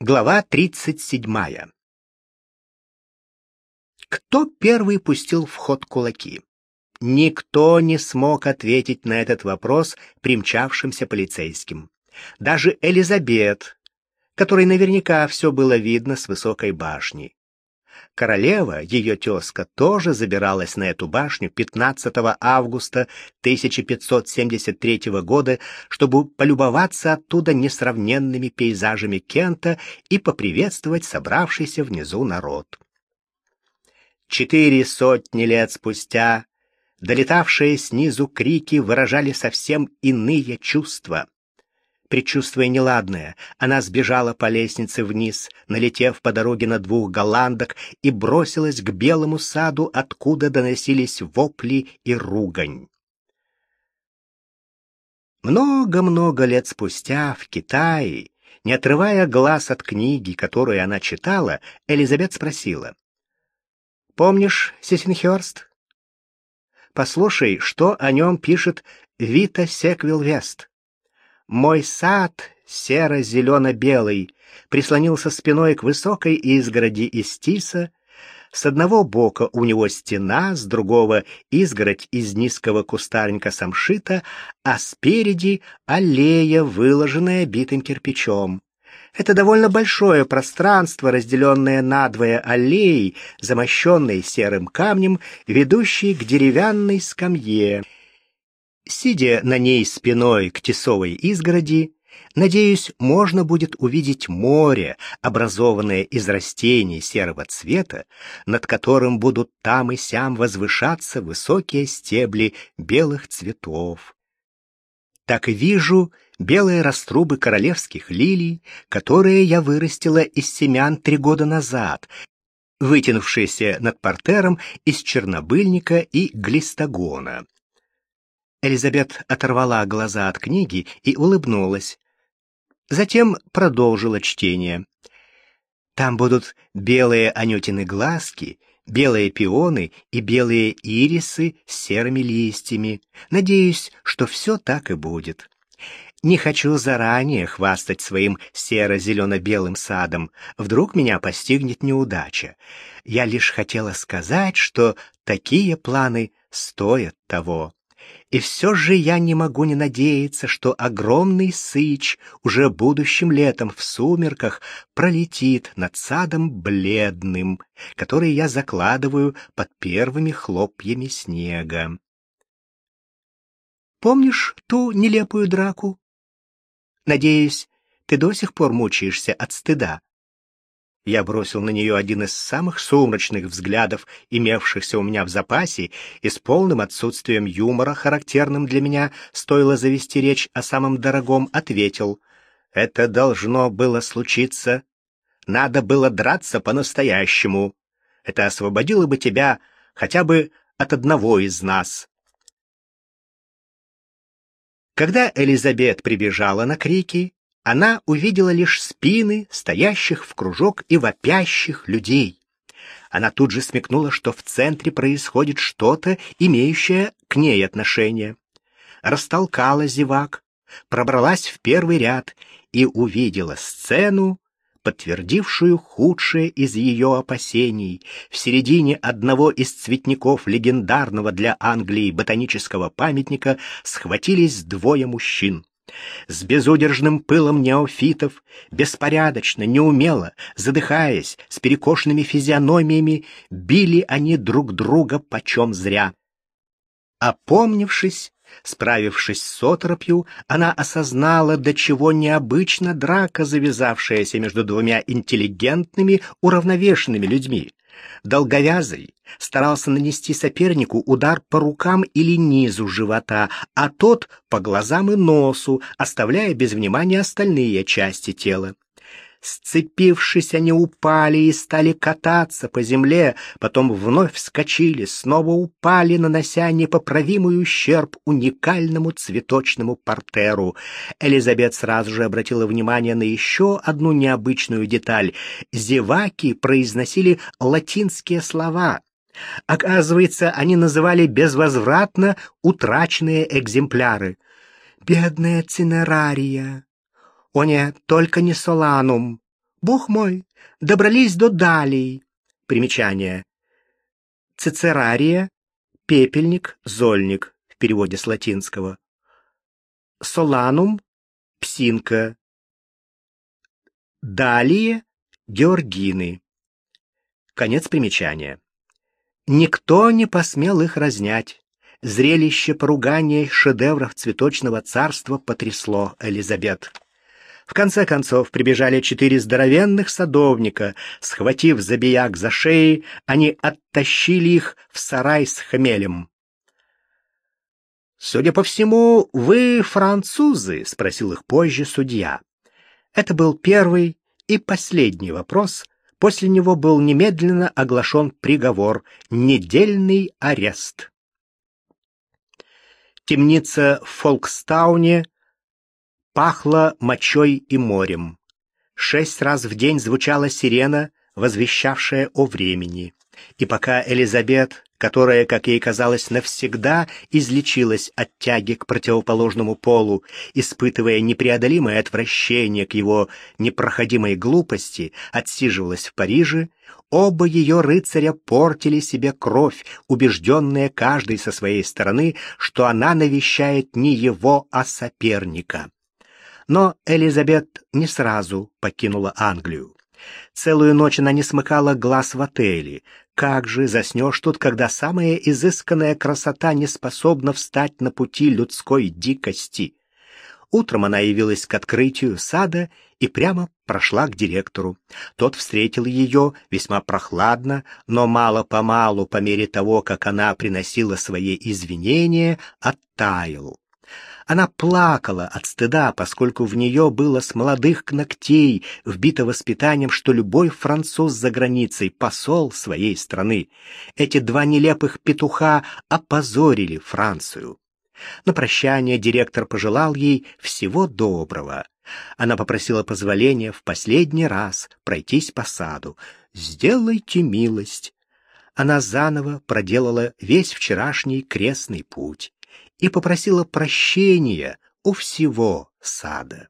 Глава 37. Кто первый пустил в ход кулаки? Никто не смог ответить на этот вопрос примчавшимся полицейским. Даже Элизабет, которой наверняка все было видно с высокой башни. Королева, ее тезка, тоже забиралась на эту башню 15 августа 1573 года, чтобы полюбоваться оттуда несравненными пейзажами Кента и поприветствовать собравшийся внизу народ. Четыре сотни лет спустя долетавшие снизу крики выражали совсем иные чувства. Предчувствуя неладное, она сбежала по лестнице вниз, налетев по дороге на двух голландок и бросилась к белому саду, откуда доносились вопли и ругань. Много-много лет спустя в Китае, не отрывая глаз от книги, которую она читала, Элизабет спросила. «Помнишь Сисенхёрст? Послушай, что о нем пишет Вита Секвилл-Вест». Мой сад, серо-зелено-белый, прислонился спиной к высокой изгороди из тиса. С одного бока у него стена, с другого — изгородь из низкого кустарника самшита, а спереди — аллея, выложенная битым кирпичом. Это довольно большое пространство, разделенное надвое аллеей, замощенной серым камнем, ведущей к деревянной скамье. Сидя на ней спиной к тесовой изгороди, надеюсь, можно будет увидеть море, образованное из растений серого цвета, над которым будут там и сям возвышаться высокие стебли белых цветов. Так и вижу белые раструбы королевских лилий, которые я вырастила из семян три года назад, вытянувшиеся над портером из чернобыльника и глистогона. Элизабет оторвала глаза от книги и улыбнулась. Затем продолжила чтение. Там будут белые анютины глазки, белые пионы и белые ирисы с серыми листьями. Надеюсь, что все так и будет. Не хочу заранее хвастать своим серо-зелено-белым садом. Вдруг меня постигнет неудача. Я лишь хотела сказать, что такие планы стоят того. И все же я не могу не надеяться, что огромный сыч уже будущим летом в сумерках пролетит над садом бледным, который я закладываю под первыми хлопьями снега. Помнишь ту нелепую драку? Надеюсь, ты до сих пор мучаешься от стыда. Я бросил на нее один из самых сумрачных взглядов, имевшихся у меня в запасе, и с полным отсутствием юмора, характерным для меня, стоило завести речь о самом дорогом, ответил. «Это должно было случиться. Надо было драться по-настоящему. Это освободило бы тебя хотя бы от одного из нас». Когда Элизабет прибежала на крики, она увидела лишь спины стоящих в кружок и вопящих людей. Она тут же смекнула, что в центре происходит что-то, имеющее к ней отношение. Растолкала зевак, пробралась в первый ряд и увидела сцену, подтвердившую худшее из ее опасений. В середине одного из цветников легендарного для Англии ботанического памятника схватились двое мужчин. С безудержным пылом неофитов, беспорядочно, неумело, задыхаясь, с перекошенными физиономиями, били они друг друга почем зря. Опомнившись, справившись с отропью, она осознала, до чего необычна драка, завязавшаяся между двумя интеллигентными, уравновешенными людьми. Долговязый старался нанести сопернику удар по рукам или низу живота, а тот — по глазам и носу, оставляя без внимания остальные части тела. Сцепившись, они упали и стали кататься по земле, потом вновь вскочили, снова упали, нанося непоправимый ущерб уникальному цветочному портеру. Элизабет сразу же обратила внимание на еще одну необычную деталь. Зеваки произносили латинские слова. Оказывается, они называли безвозвратно утраченные экземпляры. «Бедная цинерария», «О только не соланум! Бог мой, добрались до Далии. Примечание. Цицерария, пепельник, зольник в переводе с латинского. Соланум, псинка. Далее Георгины. Конец примечания. Никто не посмел их разнять. Зрелище поругания шедевров цветочного царства потрясло Элизабет. В конце концов прибежали четыре здоровенных садовника. Схватив забияк за шеи, они оттащили их в сарай с хмелем. «Судя по всему, вы французы?» — спросил их позже судья. Это был первый и последний вопрос. После него был немедленно оглашен приговор — недельный арест. Темница в Фолкстауне пахла мочой и морем. Шесть раз в день звучала сирена, возвещавшая о времени. И пока Элизабет, которая, как ей казалось, навсегда излечилась от тяги к противоположному полу, испытывая непреодолимое отвращение к его непроходимой глупости, отсиживалась в Париже, оба ее рыцаря портили себе кровь, убежденные каждый со своей стороны, что она навещает не его, а соперника. Но Элизабет не сразу покинула Англию. Целую ночь она не смыкала глаз в отеле. Как же заснешь тут, когда самая изысканная красота не способна встать на пути людской дикости? Утром она явилась к открытию сада и прямо прошла к директору. Тот встретил ее весьма прохладно, но мало-помалу, по мере того, как она приносила свои извинения, оттаял. Она плакала от стыда, поскольку в нее было с молодых ногтей вбито воспитанием, что любой француз за границей — посол своей страны. Эти два нелепых петуха опозорили Францию. На прощание директор пожелал ей всего доброго. Она попросила позволения в последний раз пройтись по саду. «Сделайте милость». Она заново проделала весь вчерашний крестный путь и попросила прощения у всего сада.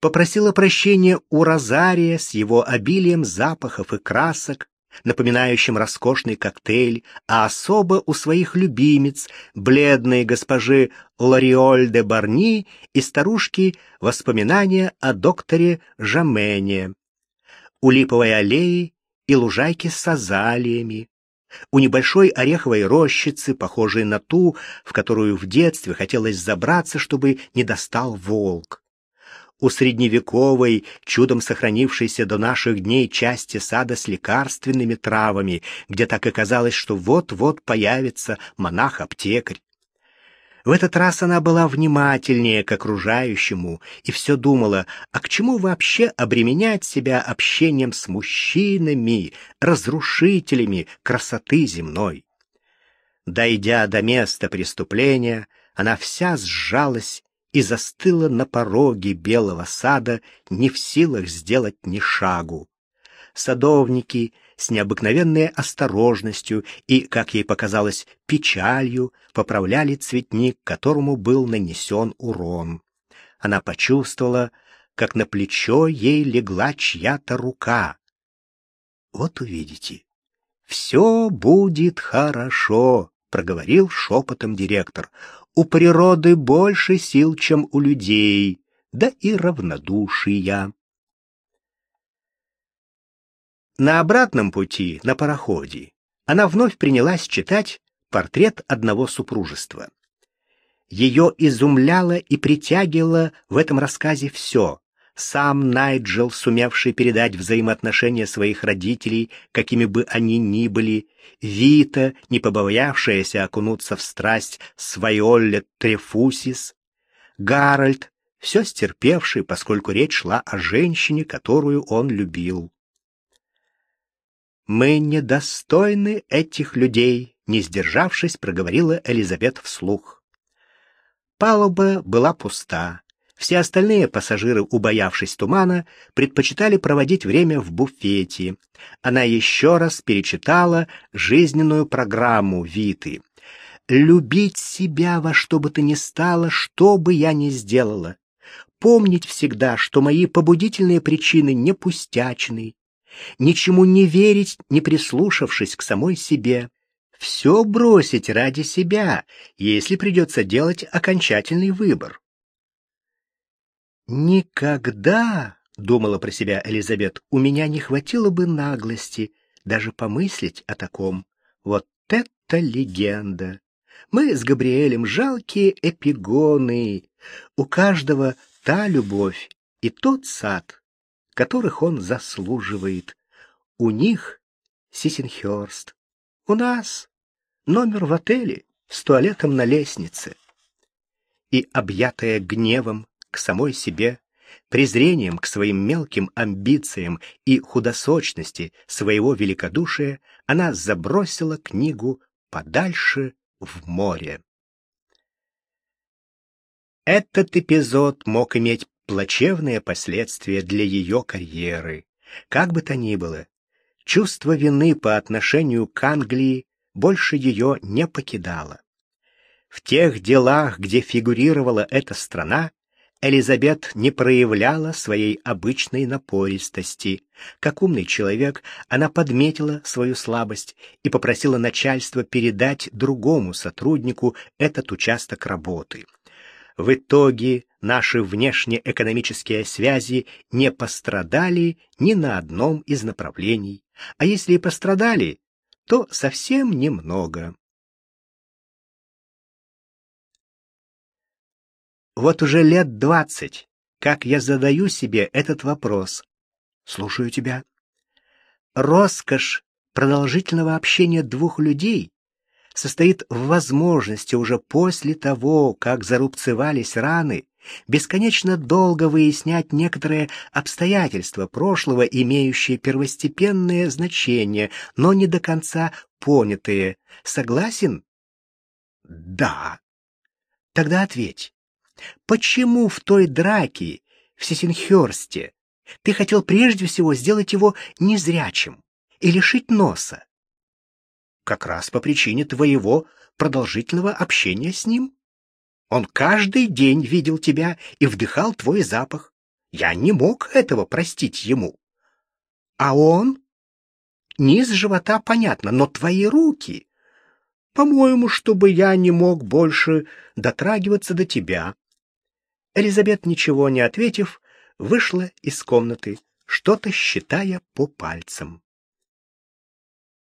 Попросила прощения у Розария с его обилием запахов и красок, напоминающим роскошный коктейль, а особо у своих любимец, бледной госпожи Лориоль де Барни и старушки воспоминания о докторе Жамене, у липовой аллеи и лужайки с азалиями, у небольшой ореховой рощицы, похожей на ту, в которую в детстве хотелось забраться, чтобы не достал волк. У средневековой, чудом сохранившейся до наших дней части сада с лекарственными травами, где так и казалось, что вот-вот появится монах-аптекарь. В этот раз она была внимательнее к окружающему и все думала, а к чему вообще обременять себя общением с мужчинами, разрушителями красоты земной. Дойдя до места преступления, она вся сжалась и застыла на пороге белого сада, не в силах сделать ни шагу. Садовники с необыкновенной осторожностью и, как ей показалось, печалью поправляли цветник, которому был нанесен урон. Она почувствовала, как на плечо ей легла чья-то рука. «Вот увидите, все будет хорошо», — проговорил шепотом директор. «У природы больше сил, чем у людей, да и равнодушия». На обратном пути, на пароходе, она вновь принялась читать портрет одного супружества. Ее изумляло и притягивало в этом рассказе все. Сам Найджел, сумевший передать взаимоотношения своих родителей, какими бы они ни были, Вита, не побоявшаяся окунуться в страсть с Вайолле Трефусис, Гарольд, все стерпевший, поскольку речь шла о женщине, которую он любил. «Мы недостойны этих людей», — не сдержавшись, проговорила Элизабет вслух. Палуба была пуста. Все остальные пассажиры, убоявшись тумана, предпочитали проводить время в буфете. Она еще раз перечитала жизненную программу Виты. «Любить себя во что бы то ни стало, что бы я ни сделала. помнить всегда, что мои побудительные причины не пустячны, ничему не верить, не прислушавшись к самой себе, все бросить ради себя, если придется делать окончательный выбор. «Никогда, — думала про себя Элизабет, — у меня не хватило бы наглости даже помыслить о таком. Вот это легенда! Мы с Габриэлем жалкие эпигоны. У каждого та любовь и тот сад, которых он заслуживает. У них Сисенхёрст, у нас номер в отеле с туалетом на лестнице. И объятая гневом к самой себе, презрением к своим мелким амбициям и худосочности своего великодушия, она забросила книгу подальше в море. Этот эпизод мог иметь плачевные последствия для ее карьеры. Как бы то ни было, чувство вины по отношению к Англии больше ее не покидало. В тех делах, где фигурировала эта страна, Элизабет не проявляла своей обычной напористости. Как умный человек, она подметила свою слабость и попросила начальство передать другому сотруднику этот участок работы. В итоге наши внешнеэкономические связи не пострадали ни на одном из направлений, а если и пострадали, то совсем немного. Вот уже лет двадцать, как я задаю себе этот вопрос. Слушаю тебя. Роскошь продолжительного общения двух людей состоит в возможности уже после того, как зарубцевались раны, бесконечно долго выяснять некоторые обстоятельства прошлого, имеющие первостепенное значение, но не до конца понятые. Согласен? Да. Тогда ответь. Почему в той драке в Сесенхёрсте ты хотел прежде всего сделать его незрячим и лишить носа? Как раз по причине твоего продолжительного общения с ним. Он каждый день видел тебя и вдыхал твой запах. Я не мог этого простить ему. А он? Низ живота понятно, но твои руки... По-моему, чтобы я не мог больше дотрагиваться до тебя, Элизабет, ничего не ответив, вышла из комнаты, что-то считая по пальцам.